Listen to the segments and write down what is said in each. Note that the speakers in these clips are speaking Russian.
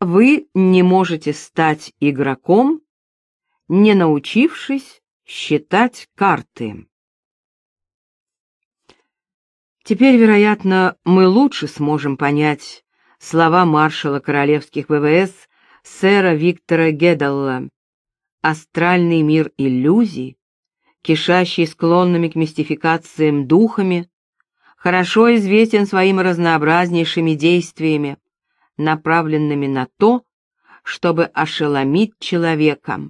вы не можете стать игроком, не научившись считать карты. Теперь, вероятно, мы лучше сможем понять слова маршала королевских ВВС сэра Виктора Гедалла. Астральный мир иллюзий, кишащий склонными к мистификациям духами, хорошо известен своими разнообразнейшими действиями, направленными на то, чтобы ошеломить человека.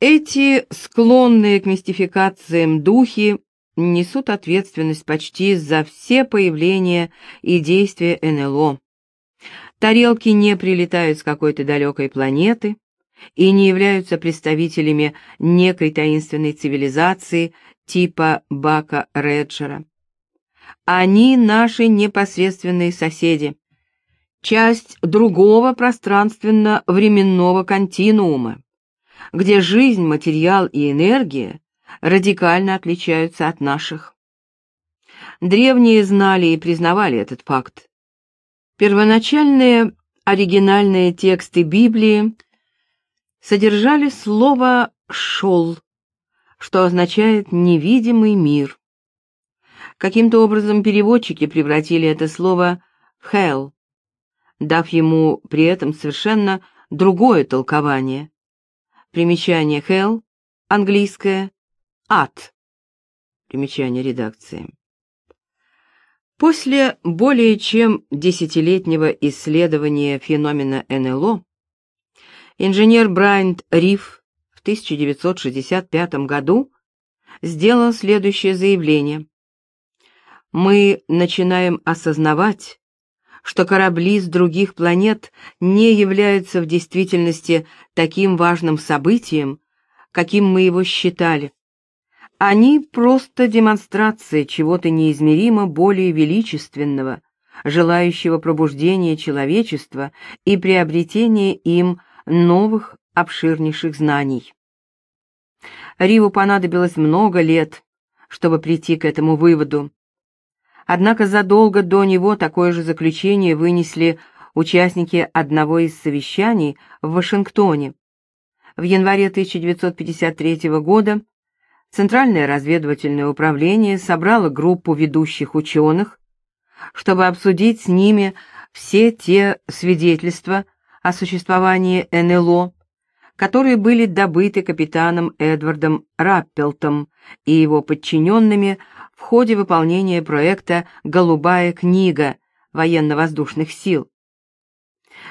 Эти склонные к мистификациям духи несут ответственность почти за все появления и действия НЛО. Тарелки не прилетают с какой-то далекой планеты и не являются представителями некой таинственной цивилизации типа Бака Реджера. Они наши непосредственные соседи, часть другого пространственно-временного континуума, где жизнь, материал и энергия радикально отличаются от наших. Древние знали и признавали этот факт. Первоначальные оригинальные тексты Библии содержали слово «шел», что означает «невидимый мир». Каким-то образом переводчики превратили это слово в «hell», дав ему при этом совершенно другое толкование. Примечание «hell» английское Ад. Примечание редакции. После более чем десятилетнего исследования феномена НЛО инженер Брайант Риф в 1965 году сделал следующее заявление. «Мы начинаем осознавать, что корабли с других планет не являются в действительности таким важным событием, каким мы его считали. Они просто демонстрация чего-то неизмеримо более величественного, желающего пробуждения человечества и приобретения им новых обширнейших знаний. Риву понадобилось много лет, чтобы прийти к этому выводу. Однако задолго до него такое же заключение вынесли участники одного из совещаний в Вашингтоне. В январе 1953 года Центральное разведывательное управление собрало группу ведущих ученых, чтобы обсудить с ними все те свидетельства о существовании НЛО, которые были добыты капитаном Эдвардом Раппелтом и его подчиненными в ходе выполнения проекта «Голубая книга» военно-воздушных сил.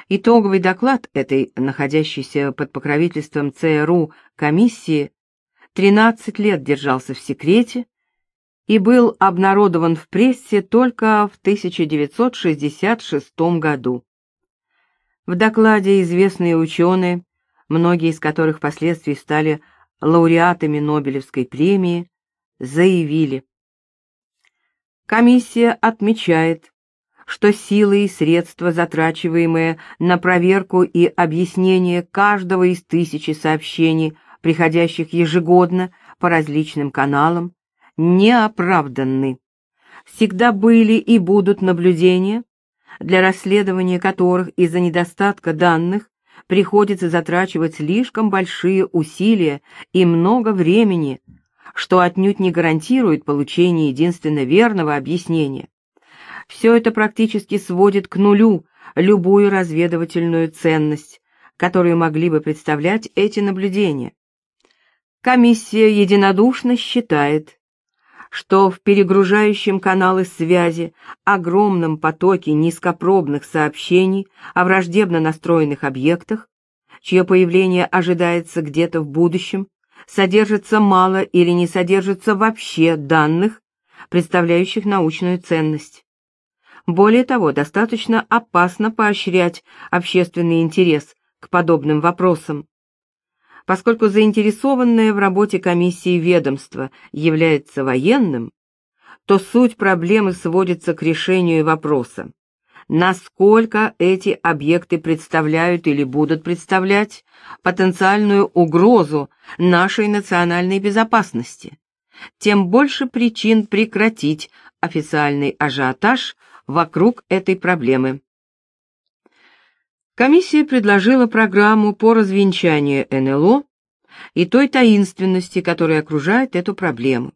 Итоговый доклад этой, находящейся под покровительством ЦРУ, комиссии 13 лет держался в секрете и был обнародован в прессе только в 1966 году. В докладе известные ученые, многие из которых впоследствии стали лауреатами Нобелевской премии, заявили. Комиссия отмечает, что силы и средства, затрачиваемые на проверку и объяснение каждого из тысячи сообщений приходящих ежегодно по различным каналам, не оправданны. Всегда были и будут наблюдения, для расследования которых из-за недостатка данных приходится затрачивать слишком большие усилия и много времени, что отнюдь не гарантирует получение единственно верного объяснения. Все это практически сводит к нулю любую разведывательную ценность, которую могли бы представлять эти наблюдения. Комиссия единодушно считает, что в перегружающем каналы связи огромном потоке низкопробных сообщений о враждебно настроенных объектах, чье появление ожидается где-то в будущем, содержится мало или не содержится вообще данных, представляющих научную ценность. Более того, достаточно опасно поощрять общественный интерес к подобным вопросам, Поскольку заинтересованное в работе комиссии ведомство является военным, то суть проблемы сводится к решению вопроса, насколько эти объекты представляют или будут представлять потенциальную угрозу нашей национальной безопасности, тем больше причин прекратить официальный ажиотаж вокруг этой проблемы. Комиссия предложила программу по развенчанию НЛО и той таинственности, которая окружает эту проблему.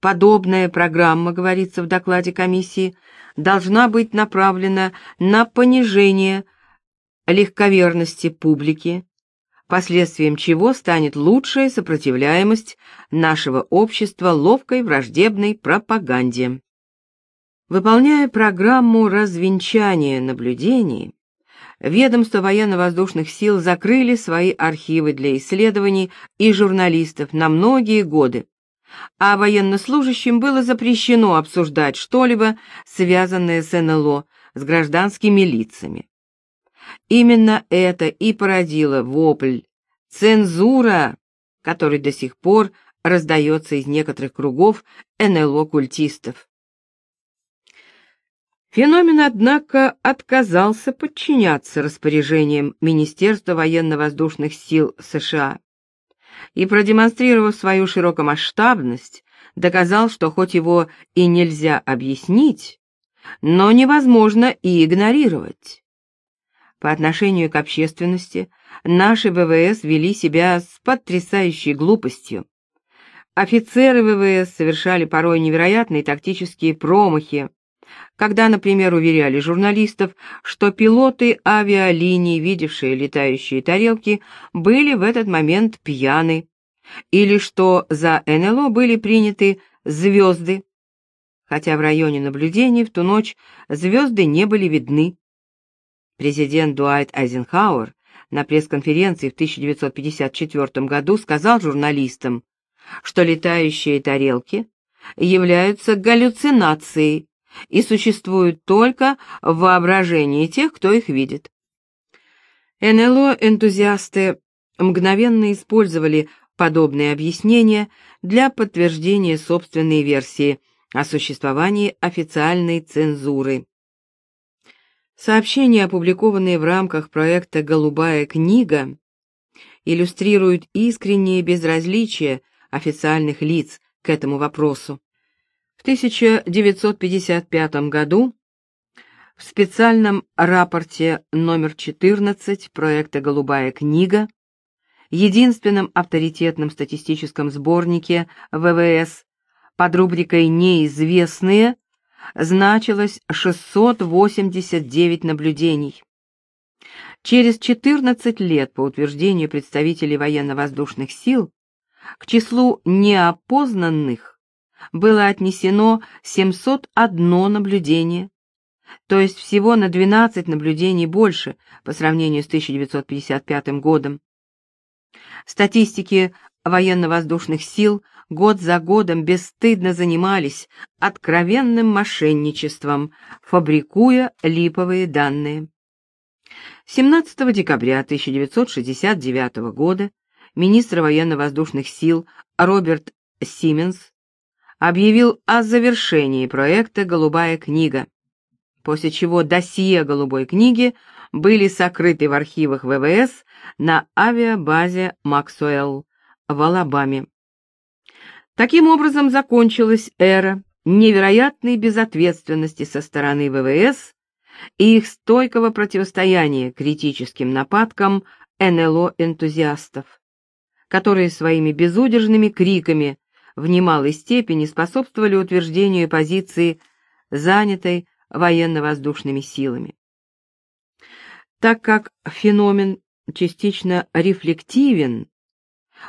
Подобная программа, говорится в докладе комиссии, должна быть направлена на понижение легковерности публики, последствием чего станет лучшая сопротивляемость нашего общества ловкой враждебной пропаганде. Выполняя программу развенчания наблюдений, ведомства военно-воздушных сил закрыли свои архивы для исследований и журналистов на многие годы, а военнослужащим было запрещено обсуждать что-либо, связанное с НЛО, с гражданскими лицами. Именно это и породило вопль «цензура», который до сих пор раздается из некоторых кругов НЛО-культистов. Феномен, однако, отказался подчиняться распоряжениям Министерства военно-воздушных сил США и, продемонстрировав свою широкомасштабность, доказал, что хоть его и нельзя объяснить, но невозможно и игнорировать. По отношению к общественности наши ВВС вели себя с потрясающей глупостью. Офицеры ВВС совершали порой невероятные тактические промахи, когда, например, уверяли журналистов, что пилоты авиалиний, видевшие летающие тарелки, были в этот момент пьяны, или что за НЛО были приняты звезды, хотя в районе наблюдений в ту ночь звезды не были видны. Президент Дуайт Айзенхауэр на пресс-конференции в 1954 году сказал журналистам, что летающие тарелки являются галлюцинацией и существуют только в воображении тех, кто их видит. НЛО-энтузиасты мгновенно использовали подобные объяснения для подтверждения собственной версии о существовании официальной цензуры. Сообщения, опубликованные в рамках проекта «Голубая книга», иллюстрируют искреннее безразличие официальных лиц к этому вопросу. В 1955 году в специальном рапорте номер 14 проекта «Голубая книга», единственном авторитетном статистическом сборнике ВВС под рубрикой «Неизвестные» значилось 689 наблюдений. Через 14 лет, по утверждению представителей военно-воздушных сил, к числу неопознанных было отнесено 701 наблюдение, то есть всего на 12 наблюдений больше по сравнению с 1955 годом. Статистики военно-воздушных сил год за годом бесстыдно занимались откровенным мошенничеством, фабрикуя липовые данные. 17 декабря 1969 года министр военно-воздушных сил Роберт Сименс объявил о завершении проекта «Голубая книга», после чего досье «Голубой книги» были сокрыты в архивах ВВС на авиабазе Максуэлл в Алабаме. Таким образом закончилась эра невероятной безответственности со стороны ВВС и их стойкого противостояния критическим нападкам НЛО-энтузиастов, которые своими безудержными криками в немалой степени способствовали утверждению позиции, занятой военно-воздушными силами. Так как феномен частично рефлективен,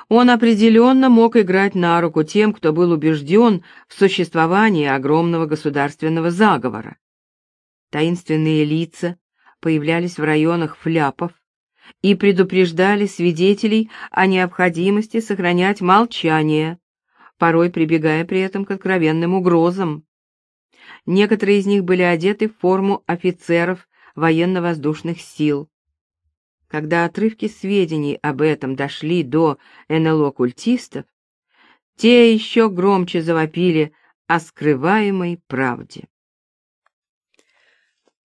он определенно мог играть на руку тем, кто был убежден в существовании огромного государственного заговора. Таинственные лица появлялись в районах фляпов и предупреждали свидетелей о необходимости сохранять молчание, порой прибегая при этом к откровенным угрозам. Некоторые из них были одеты в форму офицеров военно-воздушных сил. Когда отрывки сведений об этом дошли до НЛО-культистов, те еще громче завопили о скрываемой правде.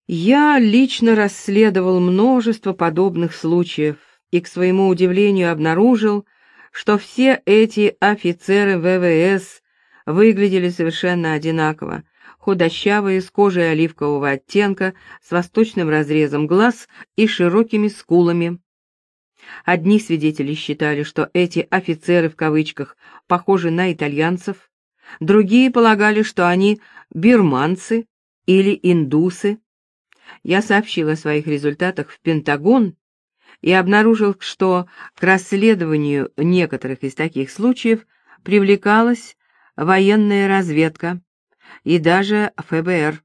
Я лично расследовал множество подобных случаев и, к своему удивлению, обнаружил, что все эти офицеры ВВС выглядели совершенно одинаково, худощавые, с кожей оливкового оттенка, с восточным разрезом глаз и широкими скулами. Одни свидетели считали, что эти «офицеры» в кавычках похожи на итальянцев, другие полагали, что они бирманцы или индусы. Я сообщил о своих результатах в Пентагон и обнаружил, что к расследованию некоторых из таких случаев привлекалась военная разведка и даже ФБР.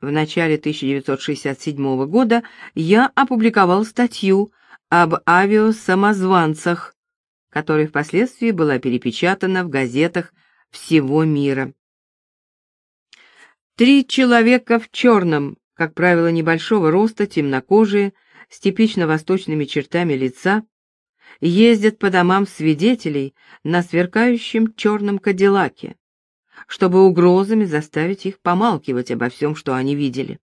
В начале 1967 года я опубликовал статью об авиасамозванцах, которая впоследствии была перепечатана в газетах всего мира. Три человека в черном, как правило, небольшого роста, темнокожие, с типично восточными чертами лица, ездят по домам свидетелей на сверкающем черном кадиллаке, чтобы угрозами заставить их помалкивать обо всем, что они видели.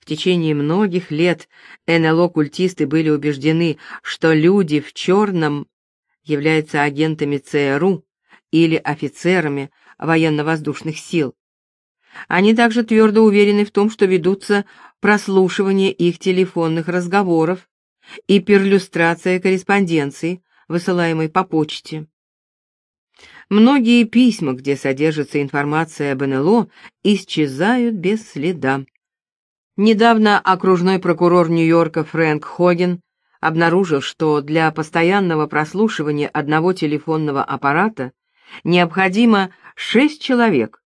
В течение многих лет НЛО-культисты были убеждены, что люди в черном являются агентами ЦРУ или офицерами военно-воздушных сил. Они также твердо уверены в том, что ведутся прослушивание их телефонных разговоров и перлюстрация корреспонденции, высылаемой по почте. Многие письма, где содержится информация об НЛО, исчезают без следа. Недавно окружной прокурор Нью-Йорка Фрэнк Хоген обнаружил, что для постоянного прослушивания одного телефонного аппарата необходимо шесть человек.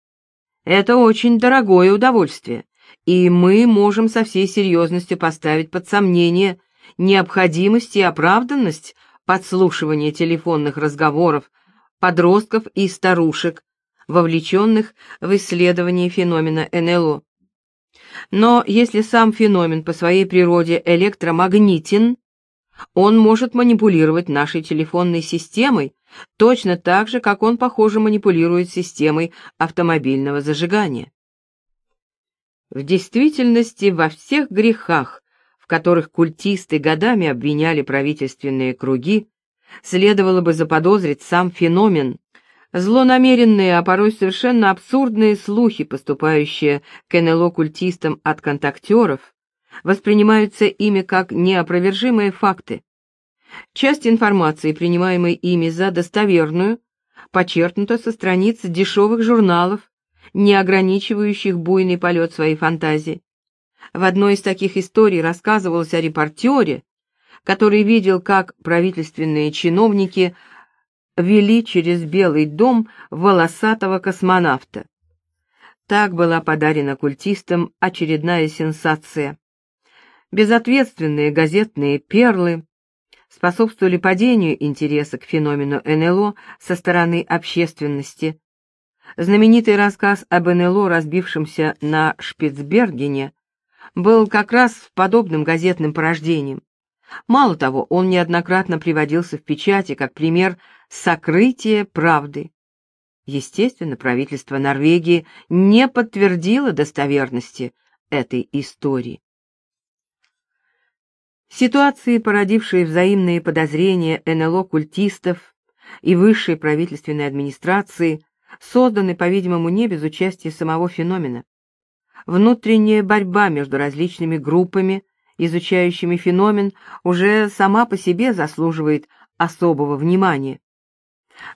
Это очень дорогое удовольствие, и мы можем со всей серьезностью поставить под сомнение необходимость и оправданность подслушивания телефонных разговоров подростков и старушек, вовлеченных в исследование феномена НЛО. Но если сам феномен по своей природе электромагнитен, он может манипулировать нашей телефонной системой точно так же, как он, похоже, манипулирует системой автомобильного зажигания. В действительности во всех грехах, в которых культисты годами обвиняли правительственные круги, следовало бы заподозрить сам феномен. Злонамеренные, а порой совершенно абсурдные слухи, поступающие к НЛО-культистам от контактеров, воспринимаются ими как неопровержимые факты. Часть информации, принимаемой ими за достоверную, почерпнута со страниц дешевых журналов, не ограничивающих буйный полет своей фантазии. В одной из таких историй рассказывалось о репортере, который видел, как правительственные чиновники вели через Белый дом волосатого космонавта. Так была подарена культистам очередная сенсация. Безответственные газетные перлы способствовали падению интереса к феномену НЛО со стороны общественности. Знаменитый рассказ об НЛО, разбившемся на Шпицбергене, был как раз подобным газетным порождением. Мало того, он неоднократно приводился в печати как пример сокрытия правды. Естественно, правительство Норвегии не подтвердило достоверности этой истории. Ситуации, породившие взаимные подозрения НЛО-культистов и высшей правительственной администрации, созданы, по-видимому, не без участия самого феномена. Внутренняя борьба между различными группами, изучающими феномен, уже сама по себе заслуживает особого внимания.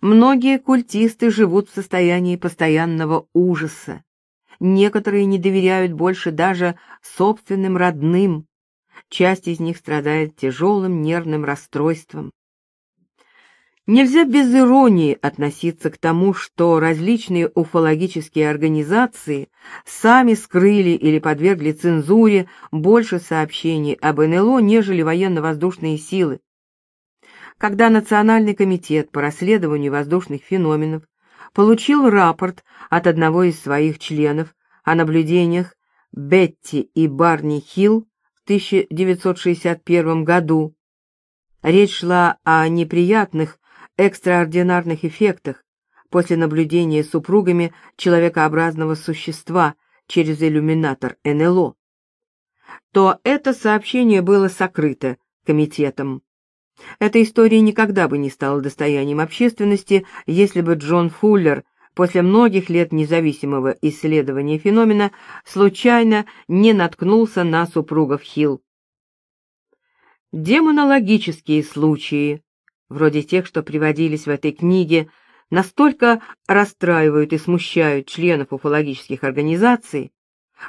Многие культисты живут в состоянии постоянного ужаса. Некоторые не доверяют больше даже собственным родным, часть из них страдает тяжелым нервным расстройством. Нельзя без иронии относиться к тому, что различные уфологические организации сами скрыли или подвергли цензуре больше сообщений об НЛО, нежели военно-воздушные силы. Когда Национальный комитет по расследованию воздушных феноменов получил рапорт от одного из своих членов о наблюдениях Бетти и Барни Хилл 1961 году. Речь шла о неприятных, экстраординарных эффектах после наблюдения супругами человекообразного существа через иллюминатор НЛО. То это сообщение было сокрыто комитетом. Эта история никогда бы не стала достоянием общественности, если бы Джон Фуллер после многих лет независимого исследования феномена случайно не наткнулся на супругов Хилл. Демонологические случаи, вроде тех, что приводились в этой книге, настолько расстраивают и смущают членов уфологических организаций,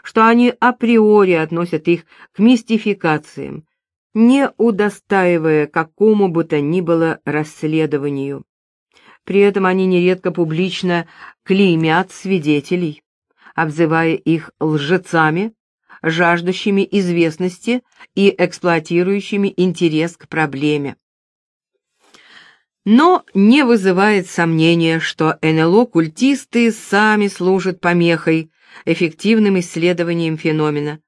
что они априори относят их к мистификациям, не удостаивая какому бы то ни было расследованию. При этом они нередко публично клеймят свидетелей, обзывая их лжецами, жаждущими известности и эксплуатирующими интерес к проблеме. Но не вызывает сомнения, что НЛО-культисты сами служат помехой эффективным исследованием феномена,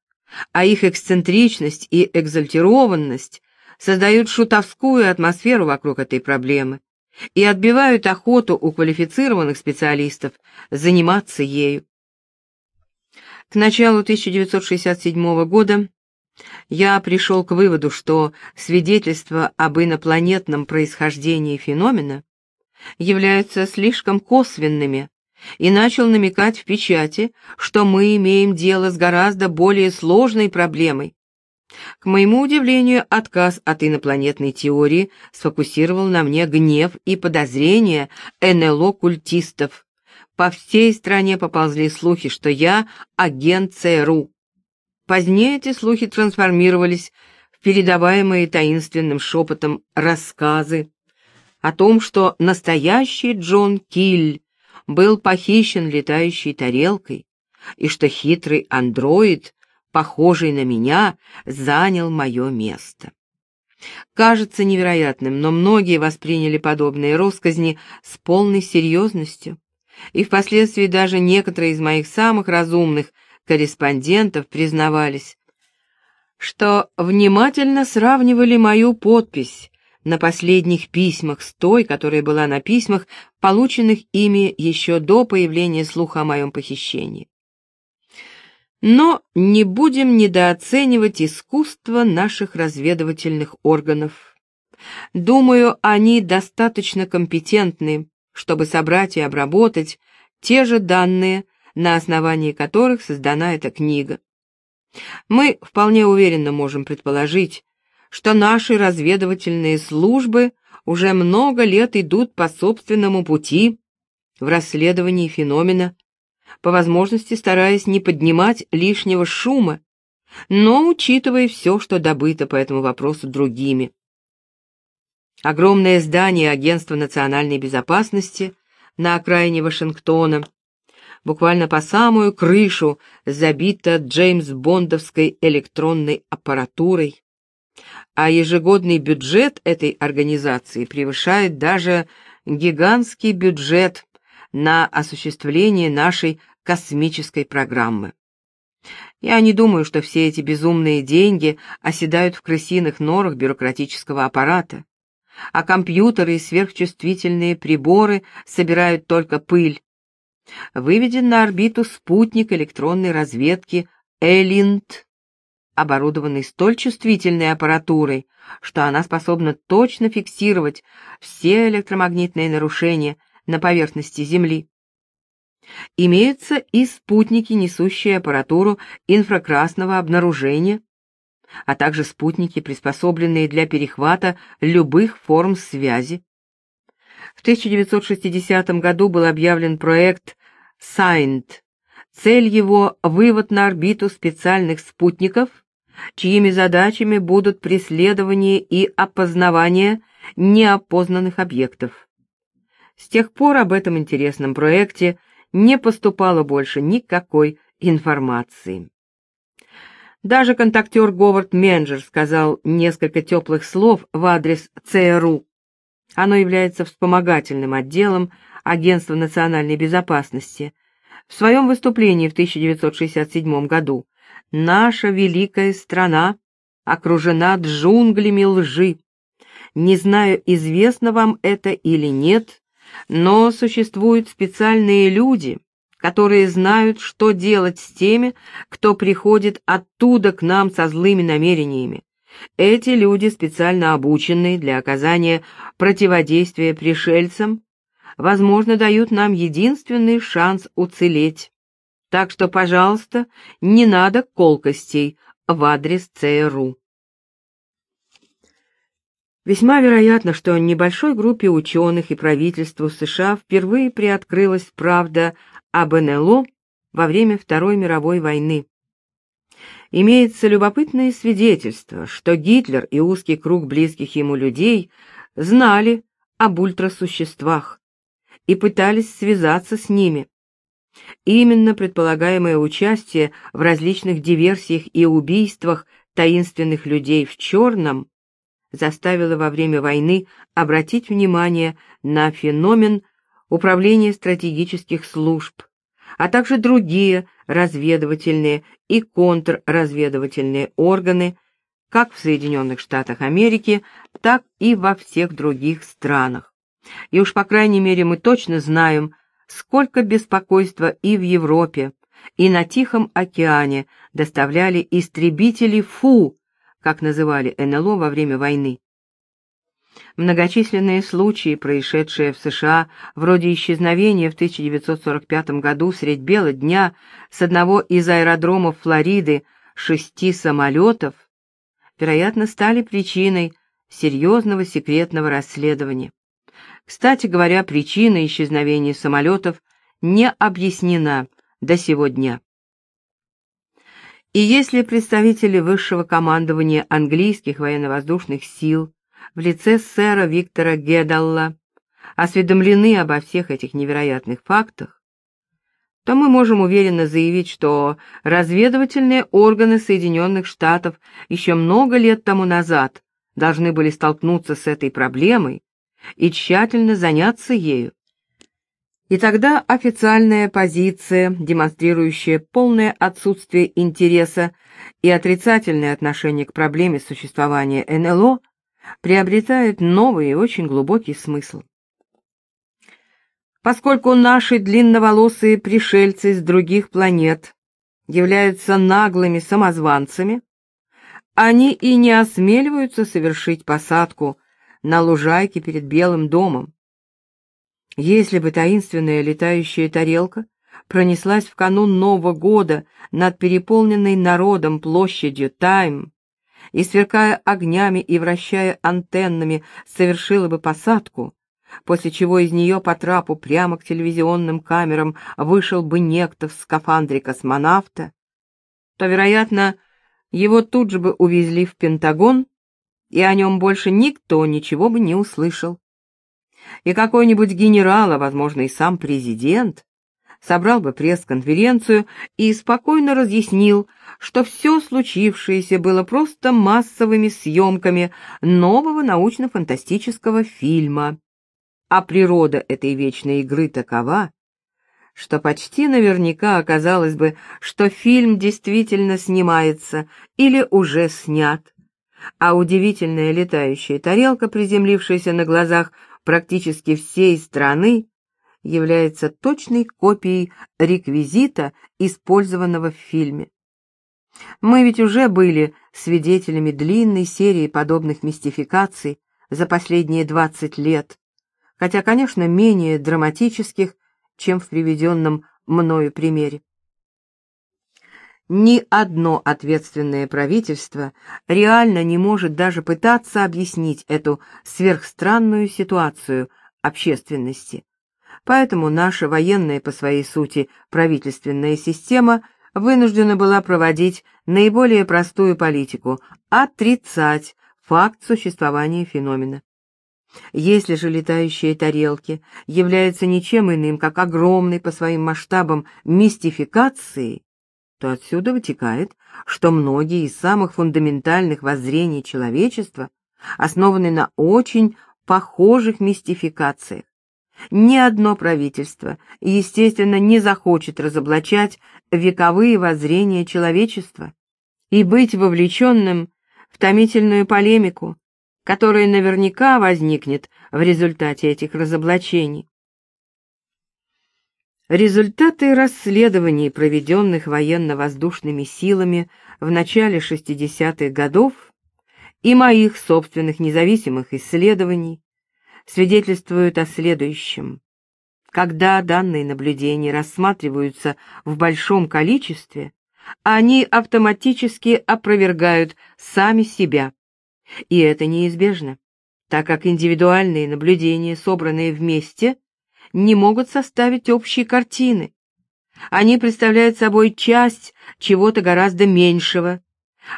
а их эксцентричность и экзальтированность создают шутовскую атмосферу вокруг этой проблемы и отбивают охоту у квалифицированных специалистов заниматься ею. К началу 1967 года я пришел к выводу, что свидетельства об инопланетном происхождении феномена являются слишком косвенными и начал намекать в печати, что мы имеем дело с гораздо более сложной проблемой. К моему удивлению, отказ от инопланетной теории сфокусировал на мне гнев и подозрения НЛО-культистов. По всей стране поползли слухи, что я агент ЦРУ. Позднее эти слухи трансформировались в передаваемые таинственным шепотом рассказы о том, что настоящий Джон Киль был похищен летающей тарелкой, и что хитрый андроид, похожий на меня, занял мое место. Кажется невероятным, но многие восприняли подобные россказни с полной серьезностью, и впоследствии даже некоторые из моих самых разумных корреспондентов признавались, что внимательно сравнивали мою подпись на последних письмах с той, которая была на письмах, полученных ими еще до появления слуха о моем похищении. Но не будем недооценивать искусство наших разведывательных органов. Думаю, они достаточно компетентны, чтобы собрать и обработать те же данные, на основании которых создана эта книга. Мы вполне уверенно можем предположить, что наши разведывательные службы уже много лет идут по собственному пути в расследовании феномена, по возможности стараясь не поднимать лишнего шума, но учитывая все, что добыто по этому вопросу другими. Огромное здание Агентства национальной безопасности на окраине Вашингтона буквально по самую крышу забита Джеймс-Бондовской электронной аппаратурой, а ежегодный бюджет этой организации превышает даже гигантский бюджет на осуществление нашей космической программы. Я не думаю, что все эти безумные деньги оседают в крысиных норах бюрократического аппарата, а компьютеры и сверхчувствительные приборы собирают только пыль, Выведен на орбиту спутник электронной разведки Элинд, оборудованный столь чувствительной аппаратурой, что она способна точно фиксировать все электромагнитные нарушения на поверхности Земли. Имеются и спутники, несущие аппаратуру инфракрасного обнаружения, а также спутники, приспособленные для перехвата любых форм связи. В 1960 году был объявлен проект Сайнт. Цель его — вывод на орбиту специальных спутников, чьими задачами будут преследование и опознавание неопознанных объектов. С тех пор об этом интересном проекте не поступало больше никакой информации. Даже контактер Говард Менджер сказал несколько теплых слов в адрес ЦРУ. Оно является вспомогательным отделом Агентства национальной безопасности, в своем выступлении в 1967 году «Наша великая страна окружена джунглями лжи. Не знаю, известно вам это или нет, но существуют специальные люди, которые знают, что делать с теми, кто приходит оттуда к нам со злыми намерениями. Эти люди, специально обученные для оказания противодействия пришельцам, возможно, дают нам единственный шанс уцелеть. Так что, пожалуйста, не надо колкостей в адрес ЦРУ. Весьма вероятно, что небольшой группе ученых и правительству США впервые приоткрылась правда об НЛО во время Второй мировой войны. Имеется любопытное свидетельство, что Гитлер и узкий круг близких ему людей знали об ультрасуществах и пытались связаться с ними. Именно предполагаемое участие в различных диверсиях и убийствах таинственных людей в черном заставило во время войны обратить внимание на феномен управления стратегических служб, а также другие разведывательные и контрразведывательные органы как в Соединенных Штатах Америки, так и во всех других странах. И уж по крайней мере мы точно знаем, сколько беспокойства и в Европе, и на Тихом океане доставляли истребители Фу, как называли НЛО во время войны. Многочисленные случаи, происшедшие в США, вроде исчезновения в 1945 году средь бела дня с одного из аэродромов Флориды шести самолетов, вероятно, стали причиной серьезного секретного расследования. Кстати говоря, причина исчезновения самолетов не объяснена до сего дня. И если представители высшего командования английских военно-воздушных сил в лице сэра Виктора Гедалла осведомлены обо всех этих невероятных фактах, то мы можем уверенно заявить, что разведывательные органы Соединенных Штатов еще много лет тому назад должны были столкнуться с этой проблемой и тщательно заняться ею. И тогда официальная позиция, демонстрирующая полное отсутствие интереса и отрицательное отношение к проблеме существования НЛО, приобретает новый и очень глубокий смысл. Поскольку наши длинноволосые пришельцы с других планет являются наглыми самозванцами, они и не осмеливаются совершить посадку на лужайке перед Белым домом. Если бы таинственная летающая тарелка пронеслась в канун Нового года над переполненной народом площадью Тайм и, сверкая огнями и вращая антеннами, совершила бы посадку, после чего из нее по трапу прямо к телевизионным камерам вышел бы некто в скафандре космонавта, то, вероятно, его тут же бы увезли в Пентагон, и о нем больше никто ничего бы не услышал. И какой-нибудь генерал, а, возможно, и сам президент, собрал бы пресс-конференцию и спокойно разъяснил, что все случившееся было просто массовыми съемками нового научно-фантастического фильма. А природа этой вечной игры такова, что почти наверняка оказалось бы, что фильм действительно снимается или уже снят, а удивительная летающая тарелка, приземлившаяся на глазах практически всей страны, является точной копией реквизита, использованного в фильме. Мы ведь уже были свидетелями длинной серии подобных мистификаций за последние 20 лет, хотя, конечно, менее драматических, чем в приведенном мною примере. Ни одно ответственное правительство реально не может даже пытаться объяснить эту сверхстранную ситуацию общественности. Поэтому наша военная по своей сути правительственная система вынуждена была проводить наиболее простую политику – отрицать факт существования феномена. Если же летающие тарелки являются ничем иным, как огромной по своим масштабам мистификацией, то отсюда вытекает, что многие из самых фундаментальных воззрений человечества основаны на очень похожих мистификациях. Ни одно правительство, естественно, не захочет разоблачать вековые воззрения человечества и быть вовлеченным в томительную полемику, которая наверняка возникнет в результате этих разоблачений. Результаты расследований, проведенных военно-воздушными силами в начале 60-х годов, и моих собственных независимых исследований, свидетельствуют о следующем. Когда данные наблюдения рассматриваются в большом количестве, они автоматически опровергают сами себя. И это неизбежно, так как индивидуальные наблюдения, собранные вместе, не могут составить общей картины. Они представляют собой часть чего-то гораздо меньшего.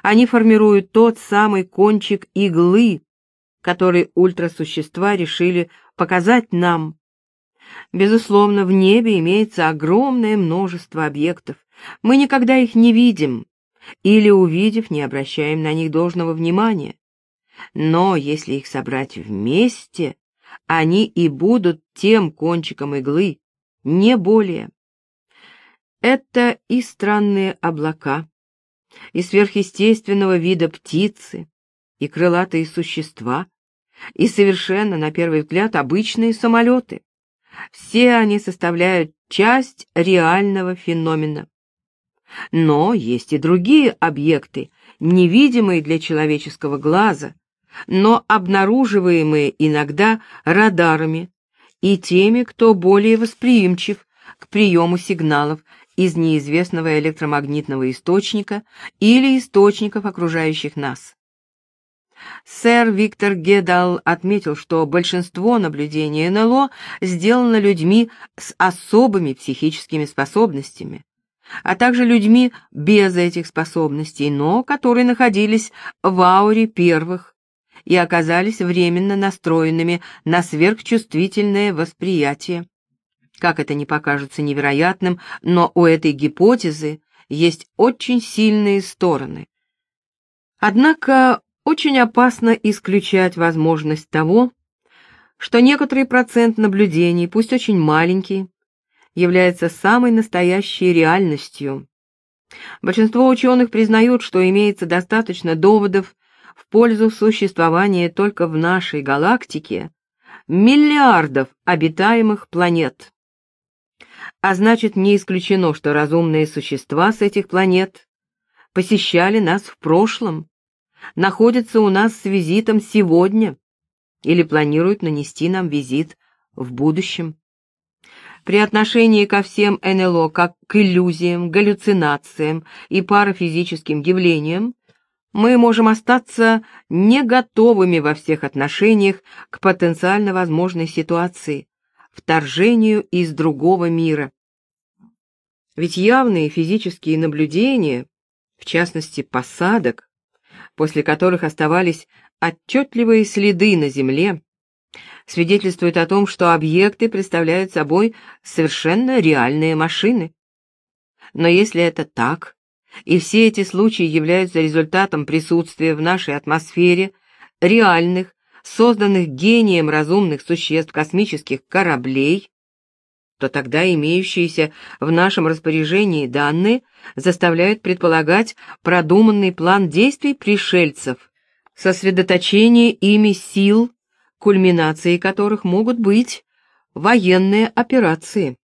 Они формируют тот самый кончик иглы, который ультрасущества решили показать нам. Безусловно, в небе имеется огромное множество объектов. Мы никогда их не видим, или, увидев, не обращаем на них должного внимания. Но если их собрать вместе, они и будут тем кончиком иглы, не более. Это и странные облака, и сверхъестественного вида птицы, и крылатые существа, и совершенно, на первый взгляд, обычные самолеты. Все они составляют часть реального феномена. Но есть и другие объекты, невидимые для человеческого глаза, но обнаруживаемые иногда радарами и теми, кто более восприимчив к приему сигналов из неизвестного электромагнитного источника или источников окружающих нас. Сэр Виктор Гедал отметил, что большинство наблюдений НЛО сделано людьми с особыми психическими способностями, а также людьми без этих способностей, но которые находились в ауре первых и оказались временно настроенными на сверхчувствительное восприятие. Как это не покажется невероятным, но у этой гипотезы есть очень сильные стороны. Однако очень опасно исключать возможность того, что некоторый процент наблюдений, пусть очень маленький, является самой настоящей реальностью. Большинство ученых признают, что имеется достаточно доводов пользу существования только в нашей галактике миллиардов обитаемых планет. А значит, не исключено, что разумные существа с этих планет посещали нас в прошлом, находятся у нас с визитом сегодня или планируют нанести нам визит в будущем. При отношении ко всем НЛО как к иллюзиям, галлюцинациям и парафизическим явлениям мы можем остаться не готовыми во всех отношениях к потенциально возможной ситуации, вторжению из другого мира. Ведь явные физические наблюдения, в частности посадок, после которых оставались отчетливые следы на Земле, свидетельствуют о том, что объекты представляют собой совершенно реальные машины. Но если это так, и все эти случаи являются результатом присутствия в нашей атмосфере реальных, созданных гением разумных существ космических кораблей, то тогда имеющиеся в нашем распоряжении данные заставляют предполагать продуманный план действий пришельцев, сосредоточение ими сил, кульминацией которых могут быть военные операции.